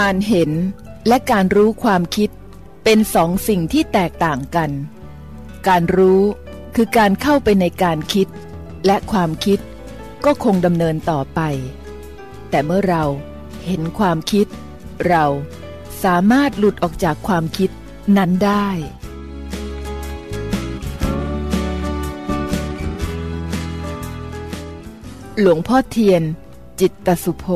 การเห็นและการรู้ความคิดเป็นสองสิ่งที่แตกต่างกัน การรู้คือการเข้าไปในการคิด และความคิดก็คงดำเนินต่อไป แต่เมื่อเราเห็นความคิด เราสามารถหลุดออกจากความคิดนั้นได้ หลวงพ่อเทียน จิตตสุโภ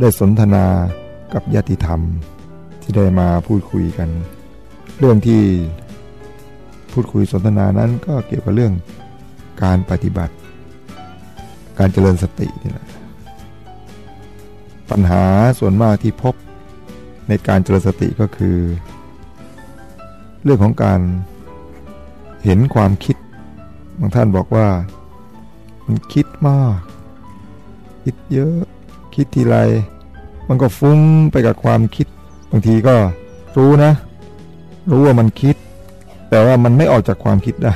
ได้สนทนากับญาติธรรมที่ได้มาพูดคุยกัน เรื่องที่พูดคุยสนทนานั้นก็เกี่ยวกับเรื่องการปฏิบัติ การเจริญสตินี่แหละปัญหาส่วนมากที่พบในการเจริญสติก็คือ เรื่องของการเห็นความคิดบางท่านบอกว่า มันคิดมาก คิดเยอะ คิดทีไรมันก็ฟุ้งไปกับความคิด บางทีก็รู้นะ รู้ว่ามันคิด แต่ว่ามันไม่ออกจากความคิดได้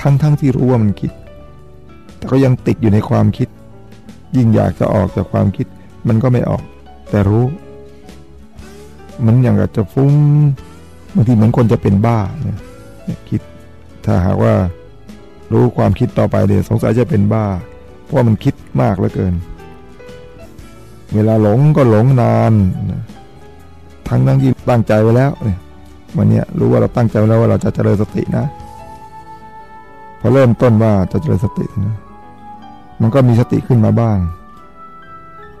ทั้งๆทที่รู้ว่ามันคิด แต่ก็ยังติดอยู่ในความคิด ยิ่งอยากจะออกจากความคิด มันก็ไม่ออก แต่รู้ มันอย่างกับจะฟุ้งบางทีเหมือนคนจะเป็นบ้าเนี่ยคิดถ้าหากว่ารู้ความคิดต่อไปเดี๋ยวสงสัยจะเป็นบ้า เพราะมันคิดมากเหลือเกิน เวลาหลงก็หลงนานทั้งนั่งที่ตั้งใจไว้แล้วเนี่ยวันนี้รู้ว่าเราตั้งใจไว้แล้วว่าเราจะเจริญสตินะ พอเริ่มต้นว่าจะเจริญสตินะมันก็มีสติขึ้นมาบ้าง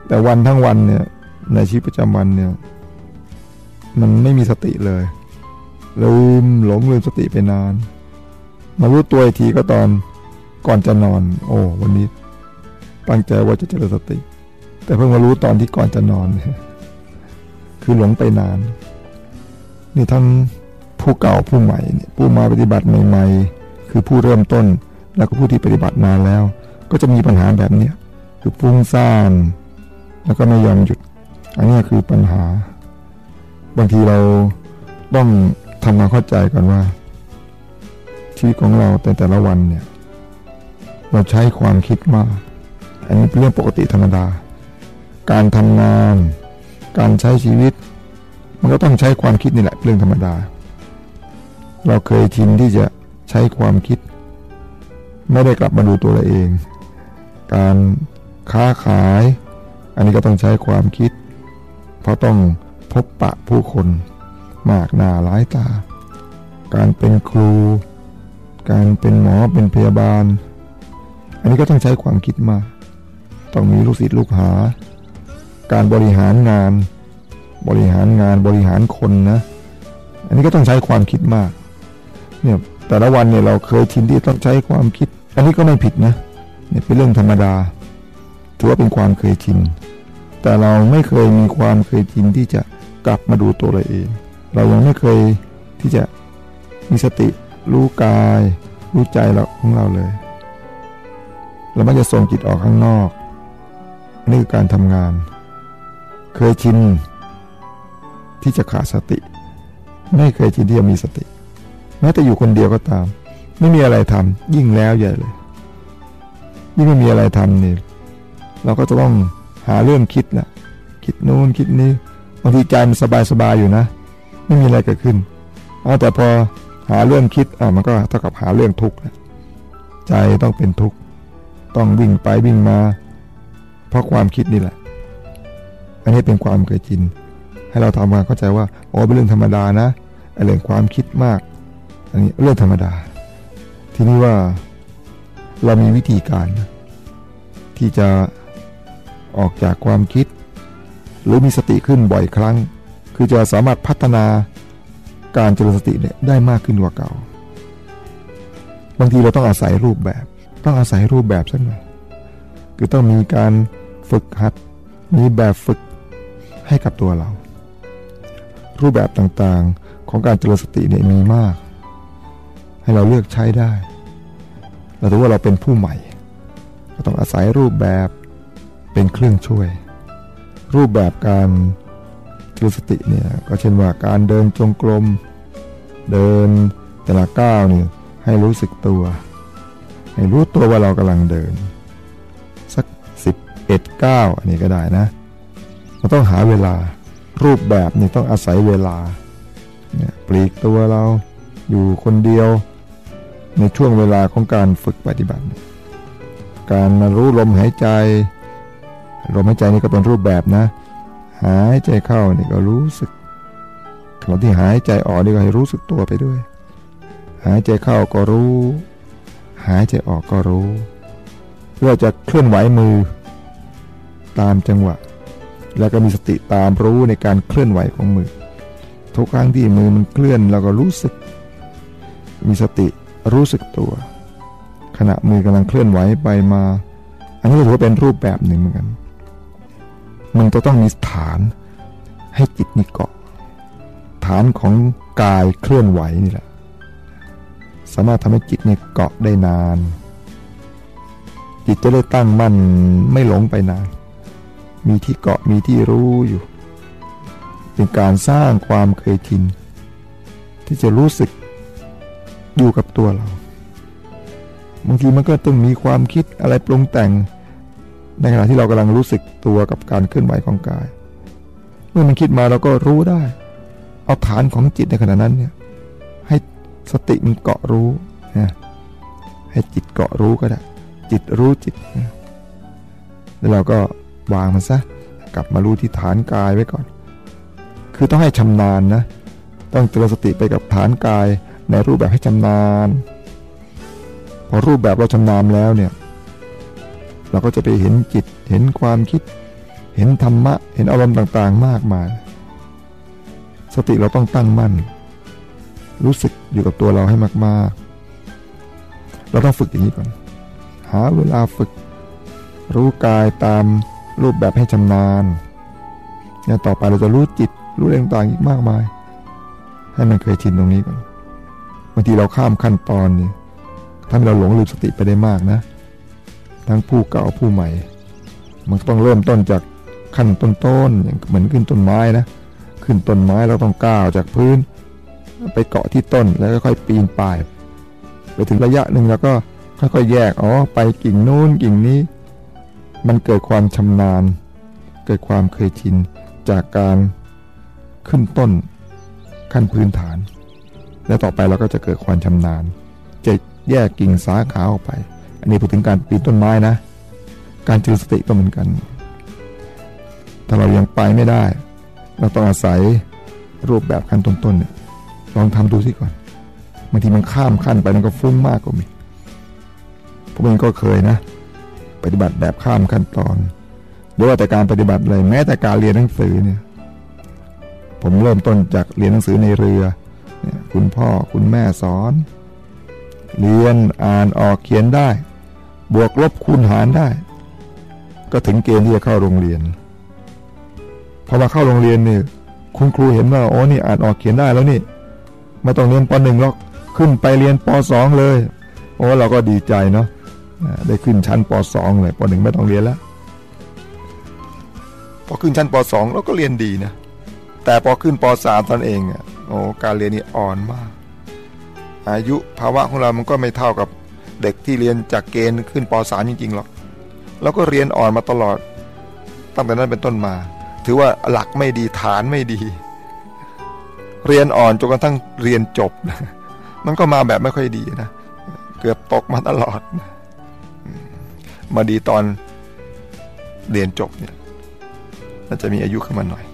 แต่วันทั้งวันเนี่ยในชีวิตประจำวันเนี่ย มันไม่มีสติเลยลืมหลงลืมสติไปนาน มารู้ตัวอีกทีก็ตอนก่อนจะนอน โอ้วันนี้ตั้งใจว่าจะเจริญสติ แต่เพิ่งมารู้ตอนที่ก่อนจะนอน คือหลงไปนาน นี่ทั้งผู้เก่าผู้ใหม่เนี่ยผู้มาปฏิบัติใหม่ๆ คือผู้เริ่มต้นแล้วก็ผู้ที่ปฏิบัตินานแล้ว ก็จะมีปัญหาแบบนี้คือฟุ้งซ่านแล้วก็ไม่ยอมหยุด อันนี้คือปัญหา บางทีเราต้องทำความเข้าใจก่อนว่า ชีวิตของเราแต่แต่ละวันเนี่ย เราใช้ความคิดมาก อันนี้เป็นเรื่องปกติธรรมดา การทำงาน การใช้ชีวิต มันก็ต้องใช้ความคิดนี่แหละเรื่องธรรมดา เราเคยชินที่จะใช้ความคิด ไม่ได้กลับมาดูตัวเราเอง การค้าขาย อันนี้ก็ต้องใช้ความคิด เพราะต้องพบปะผู้คนมากหน้าหลายตา การเป็นครู การเป็นหมอเป็นพยาบาล อันนี้ก็ต้องใช้ความคิดมาก ต้องมีลูกศิษย์ลูกหา การบริหารงาน บริหารงานบริหารคนนะ อันนี้ก็ต้องใช้ความคิดมากเนี่ยแต่ละวันเนี่ยเราเคยชินที่ต้องใช้ความคิด อันนี้ก็ไม่ผิดนะเนี่ยเป็นเรื่องธรรมดา ถือว่าเป็นความเคยชิน แต่เราไม่เคยมีความเคยชินที่จะกลับมาดูตัวเราเอง เรายังไม่เคยที่จะมีสติรู้กาย รู้ใจเราของเราเลย เราไม่จะส่งจิตออกข้างนอก นี่คือการทำงาน เคยชินที่จะขาดสติ ไม่เคยชินที่จะมีสติ แม้แต่อยู่คนเดียวก็ตาม ไม่มีอะไรทำยิ่งแล้วใหญ่เลยยิ่งไม่มีอะไรทำนี่เราก็จะต้องหาเรื่องคิดนะคิดนู้นคิดนี้บางทีใจมันสบายๆอยู่นะ ไม่มีอะไรเกิดขึ้นเอาแต่พอหาเรื่องคิดอะมันก็เท่ากับหาเรื่องทุกข์ใจต้องเป็นทุกข์ต้องวิ่งไปวิ่งมา เพราะความคิดนี่แหละ อันนี้เป็นความเคยชินให้เราทำควาเข้าใจว่าโอ้เป็นเรื่องธรรมดานะเรื่องความคิดมาก อันนี้เรื่องธรรมดา ทีนี้ว่าเรามีวิธีการ ที่จะออกจากความคิด หรือมีสติขึ้นบ่อยครั้ง คือจะสามารถพัฒนาการเจริญสติเนี่ยได้มากขึ้นกว่าเก่า บางทีเราต้องอาศัยรูปแบบ ต้องอาศัยรูปแบบสักหน่อยคือต้องมีการฝึกหัด มีแบบฝึก ให้กับตัวเรา รูปแบบต่างๆของการเจริญสติเนี่ยมีมาก ให้เราเลือกใช้ได้ เราถือว่าเราเป็นผู้ใหม่ก็ต้องอาศัยรูปแบบเป็นเครื่องช่วย รูปแบบการเจริญสติเนี่ยก็เช่นว่าการเดินจงกรมเดินแต่ละก้าวนี่ให้รู้สึกตัว ให้รู้ตัวว่าเรากำลังเดิน สักสิบเอ็ดก้าวอันนี้ก็ได้นะ ราต้องหาเวลา รูปแบบนี่ต้องอาศัยเวลาเนี่ยปลีกตัวเราอยู่คนเดียว ในช่วงเวลาของการฝึกปฏิบัติ การรู้ลมหายใจ ลมหายใจนี่ก็เป็นรูปแบบนะ หายใจเข้านี่ก็รู้สึกขณะที่หายใจออกนี่ก็ให้รู้สึกตัวไปด้วย หายใจเข้าก็รู้ หายใจออกก็รู้ เพื่อจะเคลื่อนไหวมือ ตามจังหวะ แล้วก็มีสติตามรู้ในการเคลื่อนไหวของมือ ทุกครั้งที่มือมันเคลื่อนเราก็รู้สึก มีสติรู้สึกตัว ขณะมือกำลังเคลื่อนไหวไปมา อันนี้ถือว่าเป็นรูปแบบหนึ่งเหมือนกันมันจะต้องมีฐานให้จิตนี่เกาะ ฐานของกายเคลื่อนไหวนี่แหละ สามารถทำให้จิตเนี่ยเกาะได้นาน จิตจะได้ตั้งมั่นไม่หลงไปนาน มีที่เกาะมีที่รู้อยู่ เป็นการสร้างความเคยชิน ที่จะรู้สึกอยู่กับตัวเรา บางทีมันก็ต้องมีความคิดอะไรปรุงแต่ง ในขณะที่เรากำลังรู้สึกตัวกับการเคลื่อนไหวของกาย เมื่อมันคิดมาเราก็รู้ได้ เอาฐานของจิตในขณะนั้นเนี่ยให้สติมันเกาะรู้นะให้จิตเกาะรู้ก็ได้ จิตรู้จิต แล้วเราก็ วางมันซะกลับมารู้ที่ฐานกายไว้ก่อน คือต้องให้ชำนาญนะ ต้องเจริญสติไปกับฐานกายในรูปแบบให้ชำนาญ พอรูปแบบเราชำนาญแล้วเนี่ย เราก็จะไปเห็นจิตเห็นความคิด เห็นธรรมะ เห็นอารมณ์ต่างๆ มากมาย สติเราต้องตั้งมั่น รู้สึกอยู่กับตัวเราให้มากๆ เราต้องฝึกอย่างนี้ก่อน หาเวลาฝึก รู้กายตาม รูปแบบให้ชำนาญเนี่ยต่อไปเราจะรู้จิต รู้เรื่องต่างอีกมากมาย ให้มันเคยชินตรงนี้ก่อนบางทีเราข้ามขั้นตอนนี่ทำให้เราหลงลืมสติไปได้มากนะ ทั้งผู้เก่าผู้ใหม่ มันต้องเริ่มต้นจากขั้นต้นๆอย่างเหมือนขึ้นต้นไม้นะ ขึ้นต้นไม้เราต้องก้าวจากพื้น ไปเกาะที่ต้นแล้วก็ค่อยปีนป่าย ไปถึงระยะหนึ่งแล้วก็ค่อยๆแยกอ๋อไปกิ่งนู้นกิ่งนี้ มันเกิดความชำนาญ เกิดความเคยชินจากการขึ้นต้นขั้นพื้นฐาน และต่อไปเราก็จะเกิดความชำนาญ จะแยกกิ่งสาขาออกไป อันนี้พูดถึงการปีนต้นไม้นะ การเจริญสติก็เหมือนกัน ถ้าเรายังไปไม่ได้ เราต้องอาศัยรูปแบบขั้นต้นๆเนี่ยลองทำดูสิก่อนบางทีมันข้ามขั้นไปมันก็ฟุ้งมากกว่ามีผมเองก็เคยนะ ปฏิบัติแบบข้ามขั้นตอนหรือว่าแต่การปฏิบัติเลยแม้แต่การเรียนหนังสือเนี่ย ผมเริ่มต้นจากเรียนหนังสือในเรือคุณพ่อคุณแม่สอน เรียนอ่านออกเขียนได้ บวกลบคูณหารได้ ก็ถึงเกณฑ์ที่จะเข้าโรงเรียนพอมาเข้าโรงเรียนเนี่ยคุณครูเห็นว่าโอ้นี่อ่านออกเขียนได้แล้วนี่ไม่ต้องเรียนปหนึ่งหรอกขึ้นไปเรียนปสองเลย โอ้เราก็ดีใจเนาะ ได้ขึ้นชั้นปสองเลยปหนึ่งไม่ต้องเรียนแล้ว พอขึ้นชั้นปสองเราก็เรียนดีนะ แต่พอขึ้นปสามตอนเองอะโอ้การเรียนนี่อ่อนมาก อายุภาวะของเรามันก็ไม่เท่ากับเด็กที่เรียนจากเกณฑ์ขึ้นป .3 จริงๆหรอกแล้วก็เรียนอ่อนมาตลอด ตั้งแต่นั้นเป็นต้นมา ถือว่าหลักไม่ดีฐานไม่ดี เรียนอ่อนจนกระทั่งเรียนจบ มันก็มาแบบไม่ค่อยดีนะ เกือบตกมาตลอด มาดีตอนเรียนจบเนี่ยน่าจะมีอายุขึ้นมาหน่อย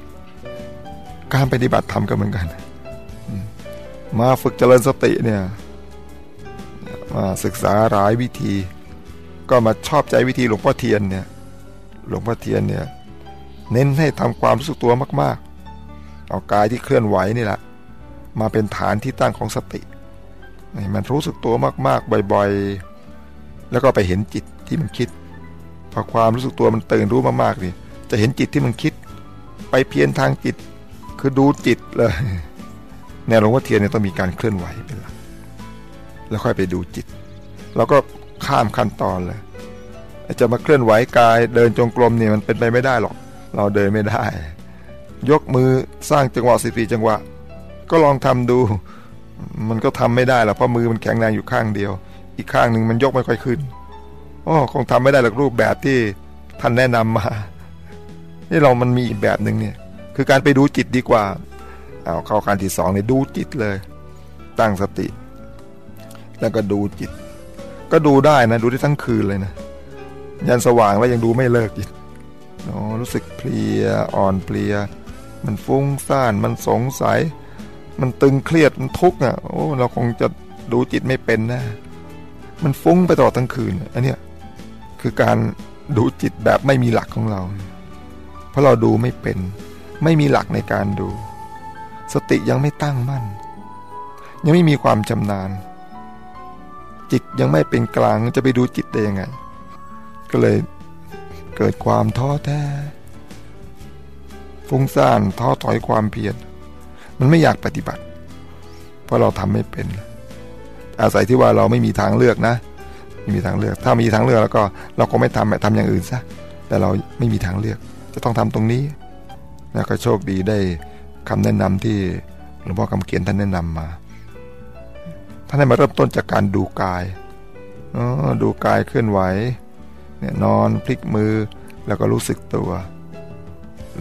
การปฏิบัติธรรมก็เหมือนกัน มาฝึกเจริญสติเนี่ย มาศึกษาหลายวิธี ก็มาชอบใจวิธีหลวงพ่อเทียนเนี่ย หลวงพ่อเทียนเนี่ย เน้นให้ทำความรู้สึกตัวมาก ๆ เอากายที่เคลื่อนไหวนี่แหละ มาเป็นฐานที่ตั้งของสติ มันรู้สึกตัวมาก ๆ บ่อย ๆ แล้วก็ไปเห็นจิต ที่มันคิด พอความรู้สึกตัวมันตื่นรู้มากๆนี่จะเห็นจิตที่มันคิด ไปเพียนทางจิต คือดูจิตเลยแนวหลวงพ่อเทียนเนี่ยต้องมีการเคลื่อนไหวเป็นหลักแล้วค่อยไปดูจิตเราก็ข้ามขั้นตอนเลยจะมาเคลื่อนไหวกายเดินจงกรมเนี่ยมันเป็นไปไม่ได้หรอก เราเดินไม่ได้ ยกมือสร้างจังหวะสิบสี่จังหวะ ก็ลองทำดู มันก็ทำไม่ได้หรอกเพราะมือมันแข็งแรงอยู่ข้างเดียว อีกข้างหนึ่งมันยกไม่ค่อยขึ้น อ๋อคงทำไม่ได้หรอกรูปแบบที่ท่านแนะนำมา นี่เรามันมีอีกแบบหนึ่งเนี่ย คือการไปดูจิตดีกว่า เอาเข้าการที่สองเนี่ยดูจิตเลย ตั้งสติ แล้วก็ดูจิต ก็ดูได้นะ ดูได้ทั้งคืนเลยนะ ยันสว่างแล้วยังดูไม่เลิกจิตอ๋อรู้สึกเพลียอ่อนเพลีย มันฟุ้งซ่าน มันสงสัย มันตึงเครียด มันทุกข์อะ โอ้ เราคงจะดูจิตไม่เป็นนะ มันฟุ้งไปตลอดทั้งคืน อันเนี้ย คือการดูจิตแบบไม่มีหลักของเรา เพราะเราดูไม่เป็น ไม่มีหลักในการดู สติยังไม่ตั้งมั่น ยังไม่มีความชำนาญ จิตยังไม่เป็นกลางจะไปดูจิตได้ยังไง ก็เลยเกิดความท้อแท้ฟุ้งซ่านท้อถอยความเพียรมันไม่อยากปฏิบัติ เพราะเราทำไม่เป็น อาศัยที่ว่าเราไม่มีทางเลือกนะ ไม่มีทางเลือก ถ้ามีทางเลือกแล้วก็เราก็ไม่ทำทำอย่างอื่นซะแต่เราไม่มีทางเลือก จะต้องทำตรงนี้แล้วก็โชคดีได้คำแนะนำที่หลวงพ่อคำเขียนท่านแนะนำมาท่านให้มาเริ่มต้นจากการดูกายออดูกายเคลื่อนไหวเนี่ยนอนพลิกมือแล้วก็รู้สึกตัว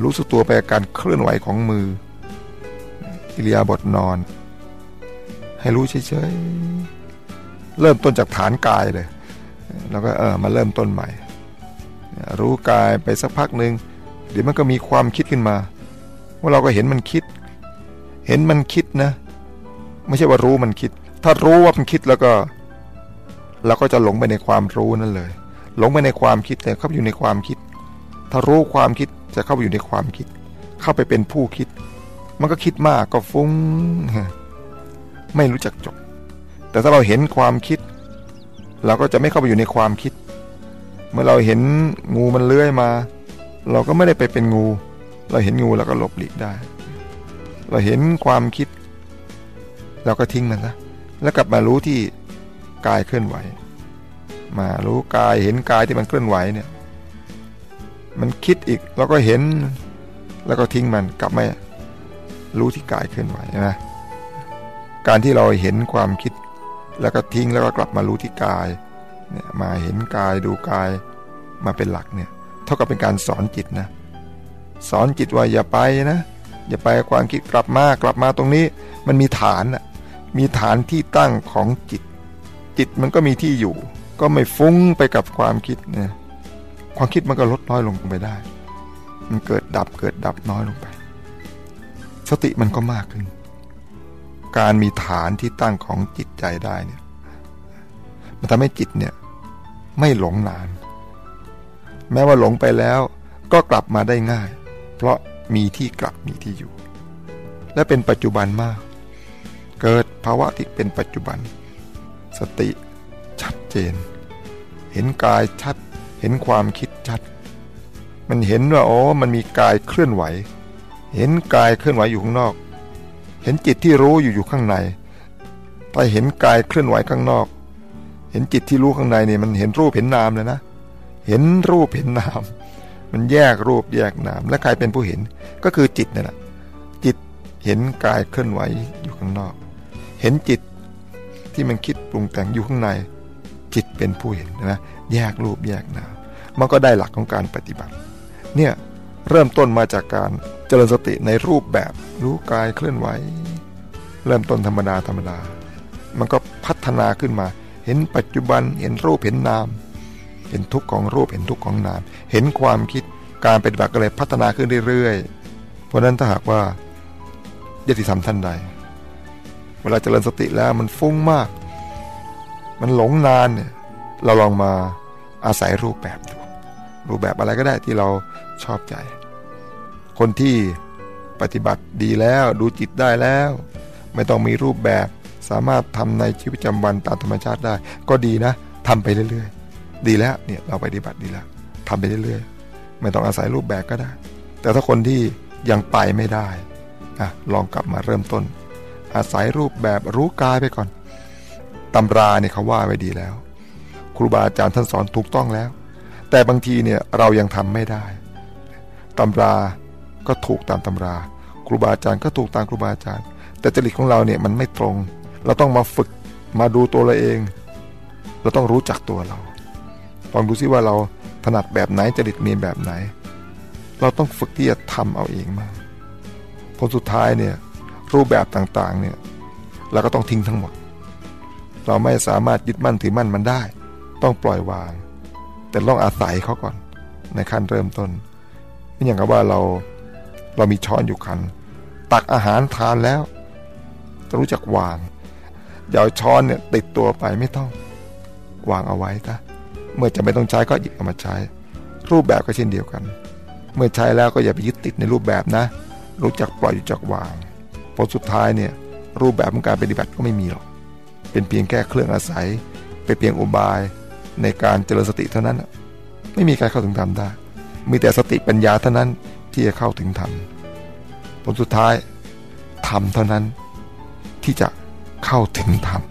รู้สึกตัวไปการเคลื่อนไหวของมืออิริยาบถนอน ให้รู้เฉยๆ เริ่มต้นจากฐานกายเลย แล้วก็เออมาเริ่มต้นใหม่ รู้กายไปสักพักหนึ่งเดี๋ยวมันก็มีความคิดขึ้นมา ว่าเราก็เห็นมันคิด เห็นมันคิดนะ ไม่ใช่ว่ารู้มันคิด ถ้ารู้ว่ามันคิดแล้วก็เราก็จะหลงไปในความรู้นั่นเลย หลงไปในความคิดแต่เข้าไปอยู่ในความคิด ถ้ารู้ความคิดจะเข้าไปอยู่ในความคิด เข้าไปเป็นผู้คิด มันก็คิดมากก็ฟุ้ง ไม่รู้จักจบ แต่ถ้าเราเห็นความคิด เราก็จะไม่เข้าไปอยู่ในความคิด เมื่อเราเห็นงูมันเลื้อยมา เราก็ไม่ได้ไปเป็นงู เราเห็นงูเราก็หลบหลีกได้ เราเห็นความคิด เราก็ทิ้งมันซะแล้วกลับมารู้ที่กายเคลื่อนไหว มารู้กายเห็นกายที่มันเคลื่อนไหวเนี่ย มันคิดอีกเราก็เห็น แล้วก็ทิ้งมันกลับมารู้ที่กายเคลื่อนไหวนะการที่เราเห็นความคิด แล้วก็ทิ้งแล้วก็กลับมารู้ที่กายเนี่ยมาเห็นกายดูกายมาเป็นหลักเนี่ยเท่ากับเป็นการสอนจิตนะ สอนจิตว่าอย่าไปนะ อย่าไปความคิดกลับมากลับมาตรงนี้ มันมีฐานอะมีฐานที่ตั้งของจิต จิตมันก็มีที่อยู่ ก็ไม่ฟุ้งไปกับความคิดเนี่ยความคิดมันก็ลดน้อยลงไปได้ มันเกิดดับเกิดดับน้อยลงไป สติมันก็มากขึ้น การมีฐานที่ตั้งของจิตใจได้เนี่ยมันทำให้จิตเนี่ยไม่หลงนาน แม้ว่าหลงไปแล้วก็กลับมาได้ง่าย เพราะมีที่กลับมีที่อยู่ และเป็นปัจจุบันมาก เกิดภาวะที่เป็นปัจจุบัน สติชัดเจน เห็นกายชัด เห็นความคิดชัด มันเห็นว่าอ๋อมันมีกายเคลื่อนไหว เห็นกายเคลื่อนไหวอยู่ข้างนอก เห็นจิตที่รู้อยู่อยู่ข้างในไปเห็นกายเคลื่อนไหวข้างนอก เห็นจิตที่รู้ข้างในเนี่ยมันเห็นรูปเห็นนามเลยนะ เห็นรูปเห็นนาม มันแยกรูปแยกนาม และใครเป็นผู้เห็นก็คือจิตนี่แหละจิตเห็นกายเคลื่อนไหวอยู่ข้างนอก เห็นจิตที่มันคิดปรุงแต่งอยู่ข้างใน จิตเป็นผู้เห็นนะแยกรูปแยกนามมันก็ได้หลักของการปฏิบัติ เนี่ยเริ่มต้นมาจากการ จริญสติในรูปแบบรู้กายเคลื่อนไหว เริ่มต้นธรรมดาธรรมดา มันก็พัฒนาขึ้นมา เห็นปัจจุบันเห็นรูปเห็นนาม เห็นทุกข์ของรูปเห็นทุกข์ของนาม เห็นความคิดการปฏิบัติก็เลยพัฒนาขึ้นเรื่อยๆ เพราะนั้นถ้าหากว่าญาติธรรมท่านใด เวลาเจริญสติแล้วมันฟุ้งมาก มันหลงนานเนี่ยเราลองมาอาศัยรูปแบบดูรูปแบบอะไรก็ได้ที่เราชอบใจ คนที่ปฏิบัติดีแล้วดูจิตได้แล้ว ไม่ต้องมีรูปแบบสามารถทำในชีวิตประจำวันตามธรรมชาติได้ ก็ดีนะทำไปเรื่อยๆ ดีแล้วเนี่ยเราปฏิบัติดีแล้วทำไปเรื่อยๆ ไม่ต้องอาศัยรูปแบบก็ได้ แต่ถ้าคนที่ยังไปไม่ได้อะลองกลับมาเริ่มต้น อาศัยรูปแบบรู้กายไปก่อนตำราเนี่ยเขาว่าไว้ดีแล้ว ครูบาอาจารย์ท่านสอนถูกต้องแล้ว แต่บางทีเนี่ยเรายังทำไม่ได้ตำรา ก็ถูกตามตำรา ครูบาอาจารย์ก็ถูกตามครูบาอาจารย์ แต่จริตของเราเนี่ยมันไม่ตรง เราต้องมาฝึกมาดูตัวเราเอง เราต้องรู้จักตัวเราลองดูซิว่าเราถนัดแบบไหนจริตเมียนแบบไหน เราต้องฝึกที่จะทำเอาเองมาผลสุดท้ายเนี่ยรูปแบบต่างๆเนี่ยเราก็ต้องทิ้งทั้งหมด เราไม่สามารถยึดมั่นถือมั่นมันได้ ต้องปล่อยวาง แต่ต้องอาศัยเขาก่อนในขั้นเริ่มต้นไม่อย่างกับว่าเรา เรามีช้อนอยู่คัน ตักอาหารทานแล้วรู้จักวางอย่าเอาช้อนเนี่ยติดตัวไปไม่ต้อง วางเอาไว้ซะเมื่อจะไม่ต้องใช้ก็หยิบเอามาใช้ รูปแบบก็เช่นเดียวกัน เมื่อใช้แล้วก็อย่าไปยึดติดในรูปแบบนะ รู้จักปล่อยรู้จักวางผลสุดท้ายเนี่ยรูปแบบของการปฏิบัติก็ไม่มีหรอกเป็นเพียงแค่เครื่องอาศัย เป็นเพียงอุบายในการเจริญสติเท่านั้น ไม่มีใครเข้าถึงธรรมได้ มีแต่สติปัญญาเท่านั้น ที่จะเข้าถึงธรรมผลสุดท้ายธรรมเท่านั้นที่จะเข้าถึงธรรม